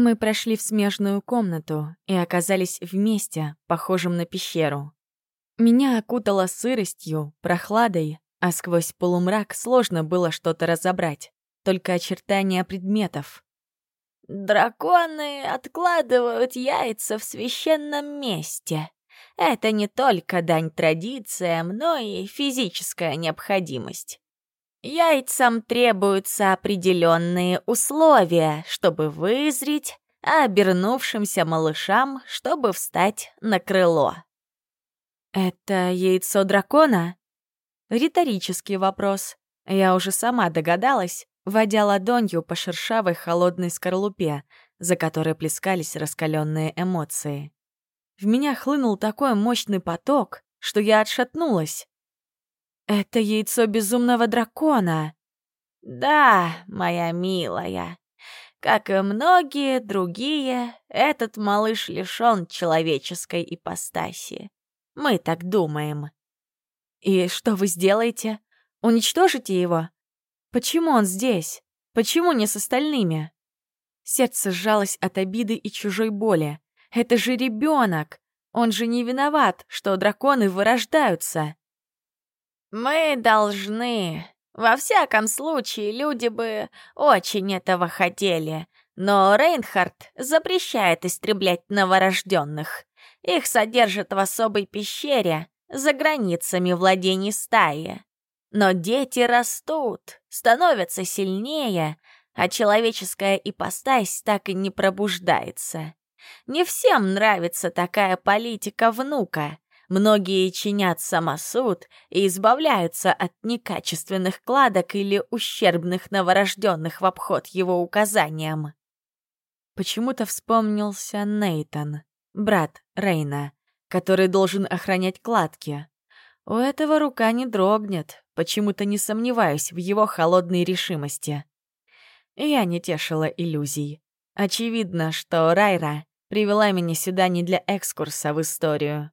Мы прошли в смежную комнату и оказались вместе, похожим на пещеру. Меня окутало сыростью, прохладой, а сквозь полумрак сложно было что-то разобрать, только очертания предметов. «Драконы откладывают яйца в священном месте. Это не только дань традициям, но и физическая необходимость. Яйцам требуются определенные условия, чтобы вызреть, а обернувшимся малышам, чтобы встать на крыло. «Это яйцо дракона?» Риторический вопрос. Я уже сама догадалась, водя ладонью по шершавой холодной скорлупе, за которой плескались раскаленные эмоции. В меня хлынул такой мощный поток, что я отшатнулась. «Это яйцо безумного дракона!» «Да, моя милая. Как и многие другие, этот малыш лишён человеческой ипостаси. Мы так думаем». «И что вы сделаете? Уничтожите его? Почему он здесь? Почему не с остальными?» Сердце сжалось от обиды и чужой боли. «Это же ребенок! Он же не виноват, что драконы вырождаются!» «Мы должны. Во всяком случае, люди бы очень этого хотели. Но Рейнхард запрещает истреблять новорожденных. Их содержат в особой пещере, за границами владений стаи. Но дети растут, становятся сильнее, а человеческая ипостась так и не пробуждается. Не всем нравится такая политика внука, Многие чинят самосуд и избавляются от некачественных кладок или ущербных новорожденных в обход его указаниям. Почему-то вспомнился Нейтон, брат Рейна, который должен охранять кладки. У этого рука не дрогнет, почему-то не сомневаюсь в его холодной решимости. Я не тешила иллюзий. Очевидно, что Райра привела меня сюда не для экскурса в историю.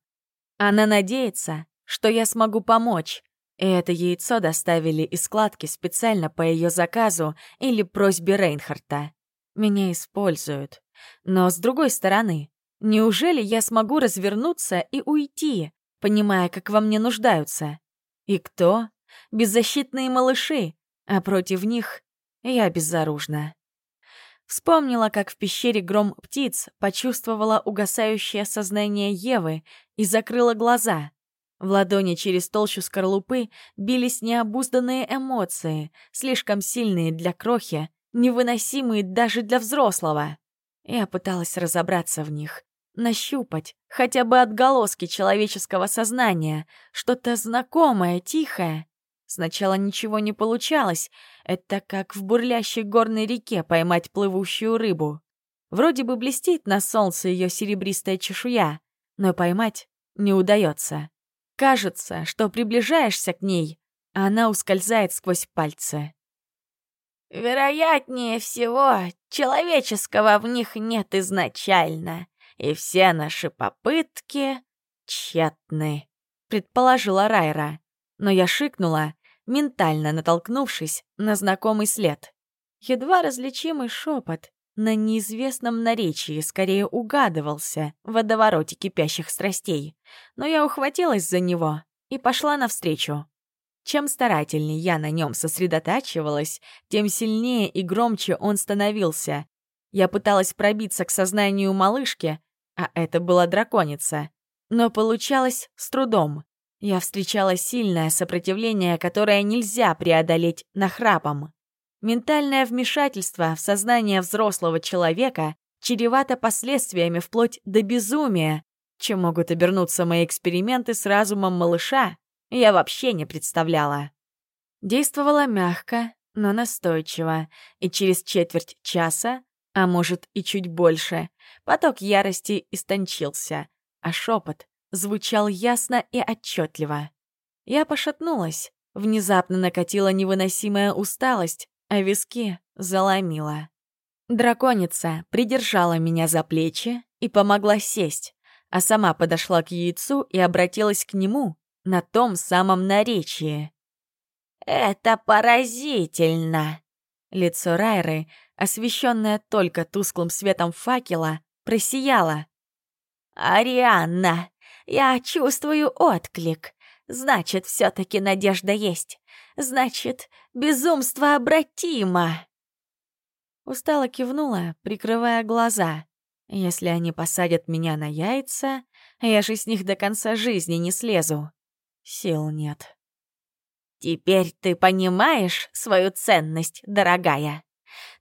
Она надеется, что я смогу помочь, и это яйцо доставили из складки специально по ее заказу или просьбе Рейнхарта. Меня используют. Но с другой стороны, неужели я смогу развернуться и уйти, понимая, как во мне нуждаются? И кто? Беззащитные малыши, а против них я безоружна. Вспомнила, как в пещере гром птиц почувствовала угасающее сознание Евы и закрыла глаза. В ладони через толщу скорлупы бились необузданные эмоции, слишком сильные для крохи, невыносимые даже для взрослого. Я пыталась разобраться в них, нащупать хотя бы отголоски человеческого сознания, что-то знакомое, тихое, Сначала ничего не получалось. Это как в бурлящей горной реке поймать плывущую рыбу. Вроде бы блестит на солнце ее серебристая чешуя, но поймать не удается. Кажется, что приближаешься к ней, а она ускользает сквозь пальцы. Вероятнее всего, человеческого в них нет изначально, и все наши попытки тщетны, предположила Райра но я шикнула, ментально натолкнувшись на знакомый след. Едва различимый шепот на неизвестном наречии скорее угадывался в водовороте кипящих страстей, но я ухватилась за него и пошла навстречу. Чем старательнее я на нем сосредотачивалась, тем сильнее и громче он становился. Я пыталась пробиться к сознанию малышки, а это была драконица, но получалось с трудом. Я встречала сильное сопротивление, которое нельзя преодолеть нахрапом. Ментальное вмешательство в сознание взрослого человека чревато последствиями вплоть до безумия, чем могут обернуться мои эксперименты с разумом малыша, я вообще не представляла. Действовала мягко, но настойчиво, и через четверть часа, а может и чуть больше, поток ярости истончился, а шепот звучал ясно и отчетливо. Я пошатнулась, внезапно накатила невыносимая усталость, а виски заломила. Драконица придержала меня за плечи и помогла сесть, а сама подошла к яйцу и обратилась к нему на том самом наречии. «Это поразительно!» Лицо Райры освещенная только тусклым светом факела, просияла. «Арианна, я чувствую отклик. Значит, все таки надежда есть. Значит, безумство обратимо!» Устало кивнула, прикрывая глаза. Если они посадят меня на яйца, я же с них до конца жизни не слезу. Сил нет. «Теперь ты понимаешь свою ценность, дорогая?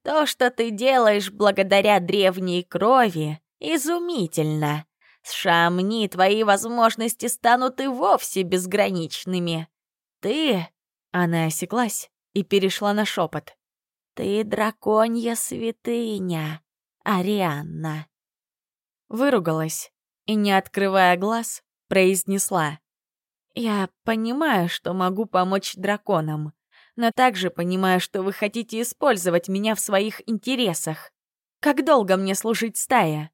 То, что ты делаешь благодаря древней крови, изумительно. С Шамни твои возможности станут и вовсе безграничными. Ты...» Она осеклась и перешла на шепот. «Ты драконья святыня, Арианна». Выругалась и, не открывая глаз, произнесла. «Я понимаю, что могу помочь драконам, но также понимаю, что вы хотите использовать меня в своих интересах. Как долго мне служить стае?»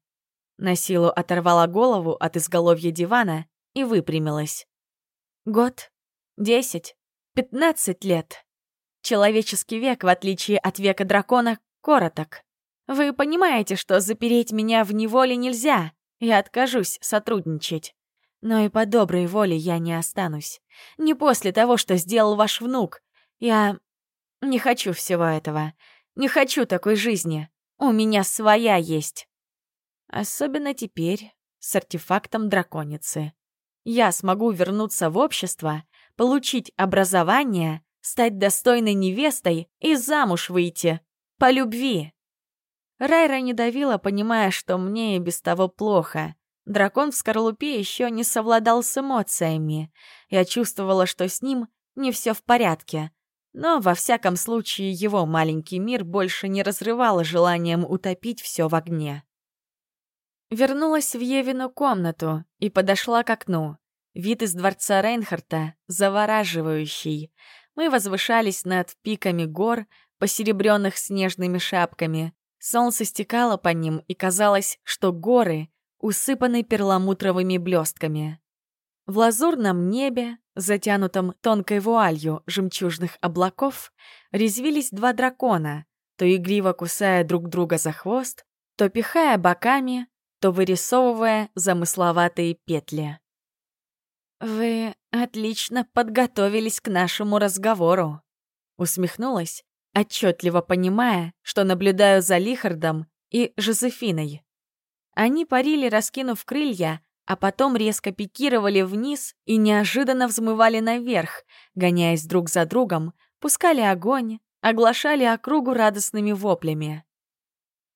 На силу оторвала голову от изголовья дивана и выпрямилась. «Год? Десять? Пятнадцать лет?» Человеческий век, в отличие от века дракона, короток. Вы понимаете, что запереть меня в неволе нельзя. Я откажусь сотрудничать. Но и по доброй воле я не останусь. Не после того, что сделал ваш внук. Я не хочу всего этого. Не хочу такой жизни. У меня своя есть. Особенно теперь с артефактом драконицы. Я смогу вернуться в общество, получить образование, стать достойной невестой и замуж выйти. По любви. Райра не давила, понимая, что мне и без того плохо. Дракон в скорлупе еще не совладал с эмоциями. Я чувствовала, что с ним не все в порядке. Но, во всяком случае, его маленький мир больше не разрывало желанием утопить все в огне. Вернулась в Евину комнату и подошла к окну. Вид из дворца Рейнхарта завораживающий. Мы возвышались над пиками гор, посеребренных снежными шапками. Солнце стекало по ним, и казалось, что горы усыпаны перламутровыми блестками. В лазурном небе, затянутом тонкой вуалью жемчужных облаков, резвились два дракона, то игриво кусая друг друга за хвост, то пихая боками, то вырисовывая замысловатые петли. «Вы отлично подготовились к нашему разговору», — усмехнулась, отчетливо понимая, что наблюдаю за Лихардом и Жозефиной. Они парили, раскинув крылья, а потом резко пикировали вниз и неожиданно взмывали наверх, гоняясь друг за другом, пускали огонь, оглашали округу радостными воплями.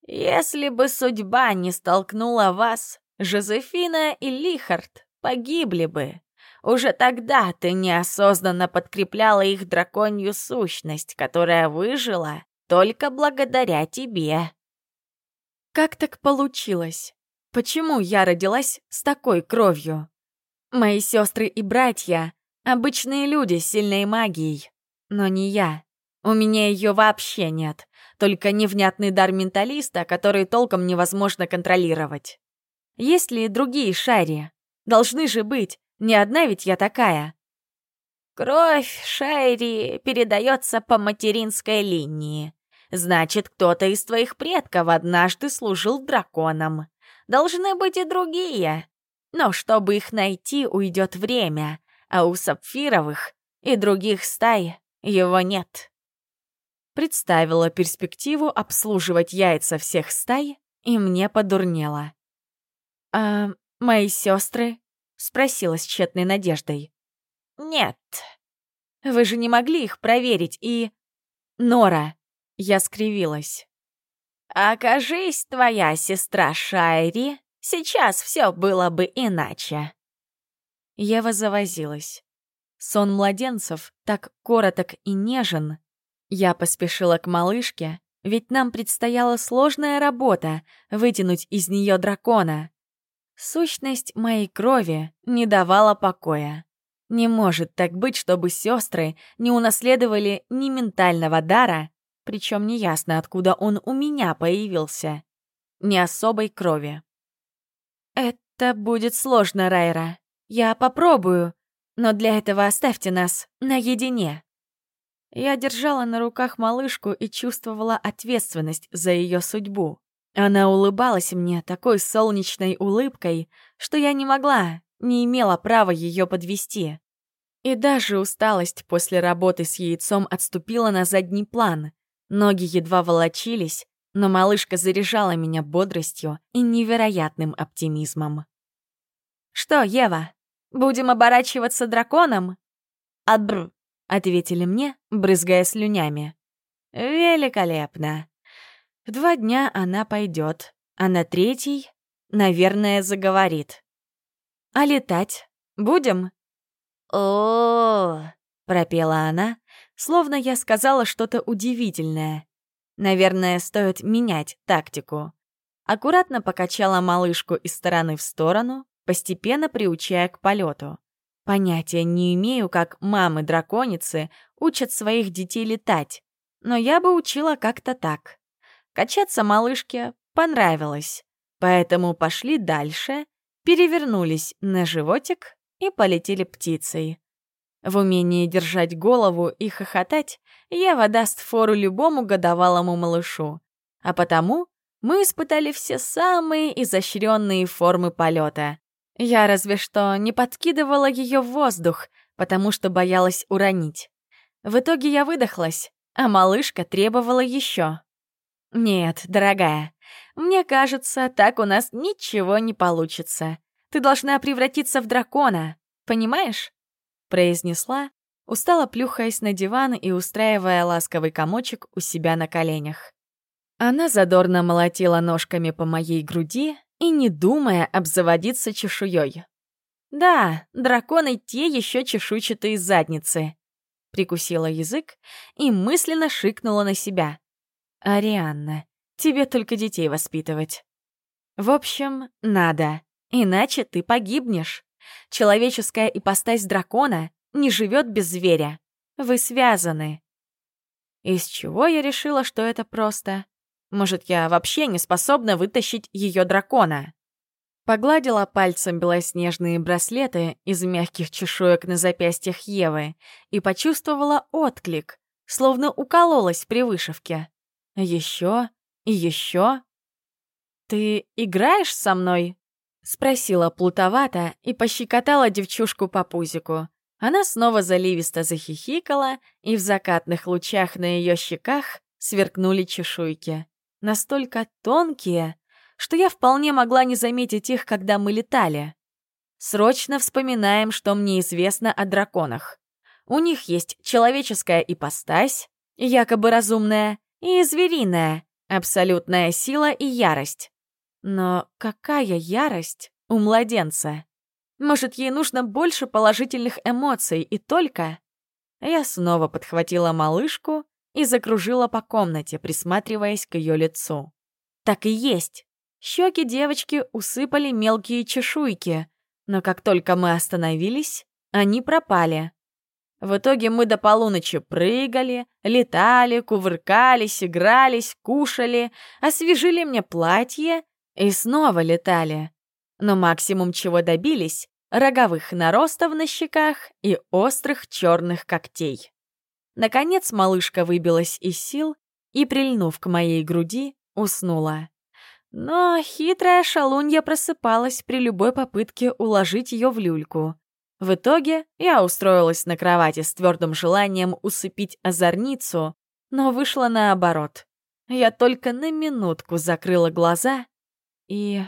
«Если бы судьба не столкнула вас, Жозефина и Лихард погибли бы», уже тогда ты неосознанно подкрепляла их драконью сущность, которая выжила только благодаря тебе. Как так получилось? Почему я родилась с такой кровью? Мои сестры и братья — обычные люди с сильной магией. Но не я. У меня ее вообще нет. Только невнятный дар менталиста, который толком невозможно контролировать. Есть ли другие шари? Должны же быть. Не одна ведь я такая. Кровь Шайри передается по материнской линии. Значит, кто-то из твоих предков однажды служил драконом. Должны быть и другие. Но чтобы их найти, уйдет время, а у сапфировых и других стай его нет. Представила перспективу обслуживать яйца всех стай, и мне подурнело. «А мои сестры — спросила с тщетной надеждой. «Нет». «Вы же не могли их проверить и...» «Нора!» — я скривилась. «Окажись, твоя сестра Шайри, сейчас все было бы иначе». Ева завозилась. Сон младенцев так короток и нежен. Я поспешила к малышке, ведь нам предстояла сложная работа — вытянуть из нее дракона. Сущность моей крови не давала покоя. Не может так быть, чтобы сестры не унаследовали ни ментального дара, причем неясно, откуда он у меня появился, ни особой крови. «Это будет сложно, Райра. Я попробую, но для этого оставьте нас наедине». Я держала на руках малышку и чувствовала ответственность за ее судьбу. Она улыбалась мне такой солнечной улыбкой, что я не могла, не имела права ее подвести. И даже усталость после работы с яйцом отступила на задний план. Ноги едва волочились, но малышка заряжала меня бодростью и невероятным оптимизмом. «Что, Ева, будем оборачиваться драконом?» «Адбр», — ответили мне, брызгая слюнями. «Великолепно. В два дня она пойдет, а на третий, наверное, заговорит. А летать будем?» «О, -о пропела она, словно я сказала что-то удивительное. Наверное, стоит менять тактику. Аккуратно покачала малышку из стороны в сторону, постепенно приучая к полету. Понятия не имею, как мамы-драконицы учат своих детей летать, но я бы учила как-то так. Качаться малышке понравилось, поэтому пошли дальше, перевернулись на животик и полетели птицей. В умении держать голову и хохотать Ева даст фору любому годовалому малышу, а потому мы испытали все самые изощренные формы полета. Я разве что не подкидывала ее в воздух, потому что боялась уронить. В итоге я выдохлась, а малышка требовала еще. «Нет, дорогая, мне кажется, так у нас ничего не получится. Ты должна превратиться в дракона, понимаешь?» произнесла, устало плюхаясь на диван и устраивая ласковый комочек у себя на коленях. Она задорно молотила ножками по моей груди, и не думая обзаводиться чешуей. «Да, драконы те еще чешуйчатые задницы», — прикусила язык и мысленно шикнула на себя. «Арианна, тебе только детей воспитывать». «В общем, надо, иначе ты погибнешь. Человеческая ипостась дракона не живет без зверя. Вы связаны». Из чего я решила, что это просто? Может, я вообще не способна вытащить ее дракона? Погладила пальцем белоснежные браслеты из мягких чешуек на запястьях Евы и почувствовала отклик, словно укололась при вышивке. Еще и еще. «Ты играешь со мной?» — спросила плутовато и пощекотала девчушку по пузику. Она снова заливисто захихикала, и в закатных лучах на ее щеках сверкнули чешуйки настолько тонкие, что я вполне могла не заметить их, когда мы летали. Срочно вспоминаем, что мне известно о драконах. У них есть человеческая ипостась, якобы разумная, и звериная, абсолютная сила и ярость. Но какая ярость у младенца? Может, ей нужно больше положительных эмоций и только... Я снова подхватила малышку и закружила по комнате, присматриваясь к ее лицу. Так и есть. Щеки девочки усыпали мелкие чешуйки, но как только мы остановились, они пропали. В итоге мы до полуночи прыгали, летали, кувыркались, игрались, кушали, освежили мне платье и снова летали. Но максимум, чего добились — роговых наростов на щеках и острых черных когтей. Наконец малышка выбилась из сил и, прильнув к моей груди, уснула. Но хитрая шалунья просыпалась при любой попытке уложить ее в люльку. В итоге я устроилась на кровати с твердым желанием усыпить озорницу, но вышло наоборот. Я только на минутку закрыла глаза и